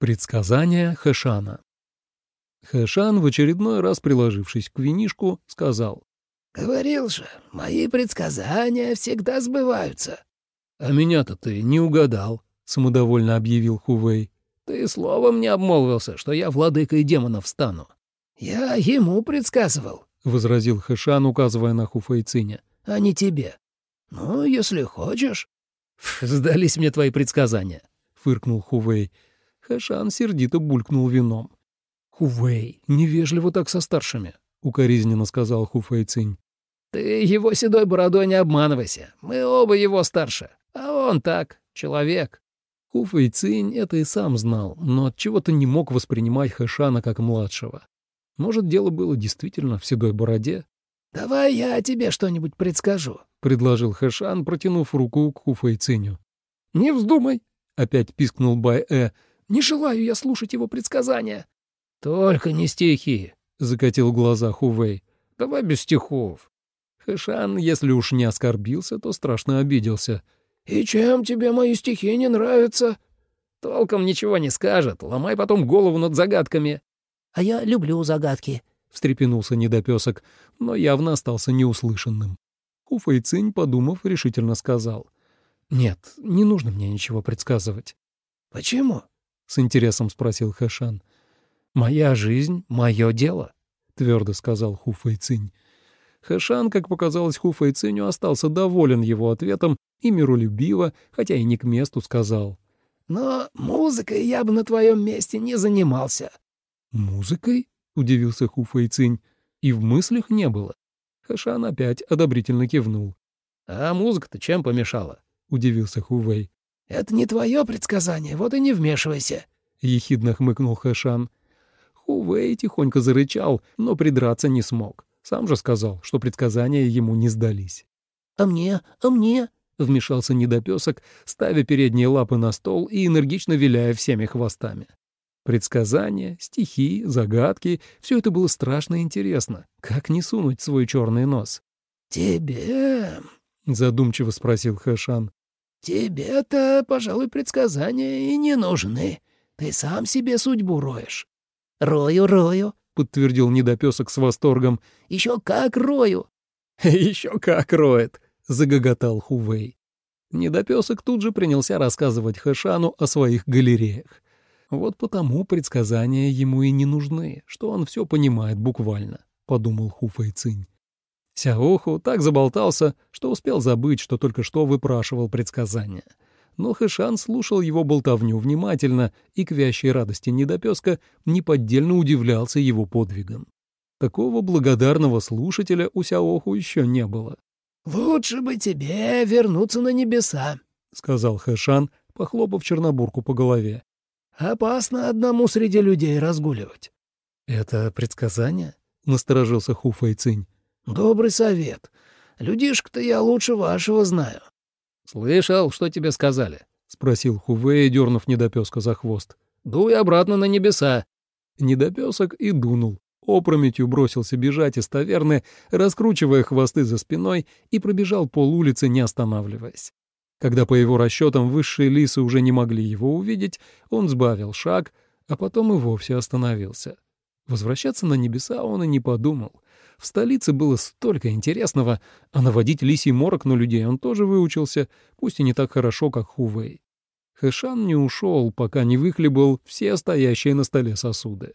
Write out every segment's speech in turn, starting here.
Предсказание Хэшана Хэшан, в очередной раз приложившись к винишку, сказал. «Говорил же, мои предсказания всегда сбываются». «А меня-то ты не угадал», — самодовольно объявил Хувей. «Ты словом не обмолвился, что я владыкой демонов стану». «Я ему предсказывал», — возразил Хэшан, указывая на Хуфейциня. «а не тебе. Ну, если хочешь». «Сдались мне твои предсказания», — фыркнул Хувей. Хэшан сердито булькнул вином. «Хувей, невежливо так со старшими», — укоризненно сказал Хуфэй Цинь. «Ты его седой бородой не обманывайся. Мы оба его старше. А он так, человек». Хуфэй Цинь это и сам знал, но от чего то не мог воспринимать Хэшана как младшего. Может, дело было действительно в седой бороде? «Давай я тебе что-нибудь предскажу», — предложил Хэшан, протянув руку к Хуфэй Циню. «Не вздумай», — опять пискнул Бай-Э, не желаю я слушать его предсказания». «Только не стихи», — закатил глаза Хувей. «Давай без стихов». Хэшан, если уж не оскорбился, то страшно обиделся. «И чем тебе мои стихи не нравятся?» «Толком ничего не скажет, ломай потом голову над загадками». «А я люблю загадки», — встрепенулся недопесок, но явно остался неуслышанным. Хуфэйцинь, подумав, решительно сказал. «Нет, не нужно мне ничего предсказывать». «Почему?» С интересом спросил Хэшан. «Моя жизнь — мое дело», — твердо сказал Ху Фэйцинь. Хэшан, как показалось Ху Фэйциню, остался доволен его ответом и миролюбиво, хотя и не к месту, сказал. «Но музыкой я бы на твоем месте не занимался». «Музыкой?» — удивился Ху Фэйцинь. И в мыслях не было. Хэшан опять одобрительно кивнул. «А музыка-то чем помешала?» — удивился Хувей. «Это не твое предсказание, вот и не вмешивайся», — ехидно хмыкнул Хэшан. Хувей тихонько зарычал, но придраться не смог. Сам же сказал, что предсказания ему не сдались. «А мне? А мне?» — вмешался недопесок, ставя передние лапы на стол и энергично виляя всеми хвостами. Предсказания, стихи, загадки — все это было страшно интересно. Как не сунуть свой черный нос? «Тебе?» — задумчиво спросил Хэшан. «Тебе-то, пожалуй, предсказания и не нужны. Ты сам себе судьбу роешь». «Рою, рою», — подтвердил недопесок с восторгом. «Еще как рою». «Еще как роет», — загоготал Хувей. Недопесок тут же принялся рассказывать Хэшану о своих галереях. Вот потому предсказания ему и не нужны, что он все понимает буквально, — подумал Хуфэй Цинь. Сяоху так заболтался, что успел забыть, что только что выпрашивал предсказания. Но Хэшан слушал его болтовню внимательно и к вящей радости недопеска неподдельно удивлялся его подвигам. Такого благодарного слушателя у Сяоху еще не было. «Лучше бы тебе вернуться на небеса», — сказал Хэшан, похлопав Чернобурку по голове. «Опасно одному среди людей разгуливать». «Это предсказание?» — насторожился Ху Фэйцинь. «Добрый совет. Людишек-то я лучше вашего знаю». «Слышал, что тебе сказали?» — спросил Хувей, дернув недопеска за хвост. «Дуй обратно на небеса». Недопесок и дунул. Опрометью бросился бежать из таверны, раскручивая хвосты за спиной, и пробежал пол улицы, не останавливаясь. Когда по его расчетам высшие лисы уже не могли его увидеть, он сбавил шаг, а потом и вовсе остановился. Возвращаться на небеса он и не подумал. В столице было столько интересного, а наводить лисий морок на людей он тоже выучился, пусть и не так хорошо, как Хувей. Хэшан не ушел, пока не выхлебал все стоящие на столе сосуды.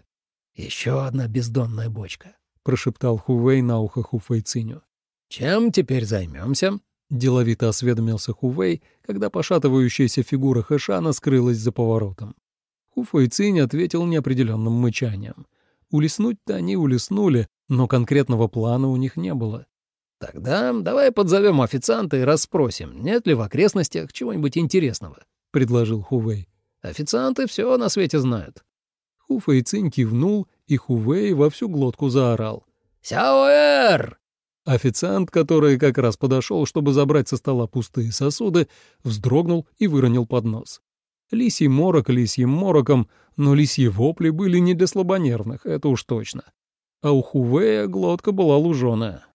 «Еще одна бездонная бочка», — прошептал Хувей на ухо Хуфейциню. «Чем теперь займемся?» — деловито осведомился Хувей, когда пошатывающаяся фигура Хэшана скрылась за поворотом. Хуфейцинь ответил неопределенным мычанием. Улеснуть-то они улеснули, но конкретного плана у них не было. «Тогда давай подзовем официанта и расспросим, нет ли в окрестностях чего-нибудь интересного», — предложил Хувей. «Официанты все на свете знают». Хуфэй Цинь кивнул, и Хувей во всю глотку заорал. «Сяоэр!» Официант, который как раз подошел, чтобы забрать со стола пустые сосуды, вздрогнул и выронил поднос. Лисий морок лисьим мороком, но лисьи вопли были не для слабонервных, это уж точно. А у Хувея глотка была луженая.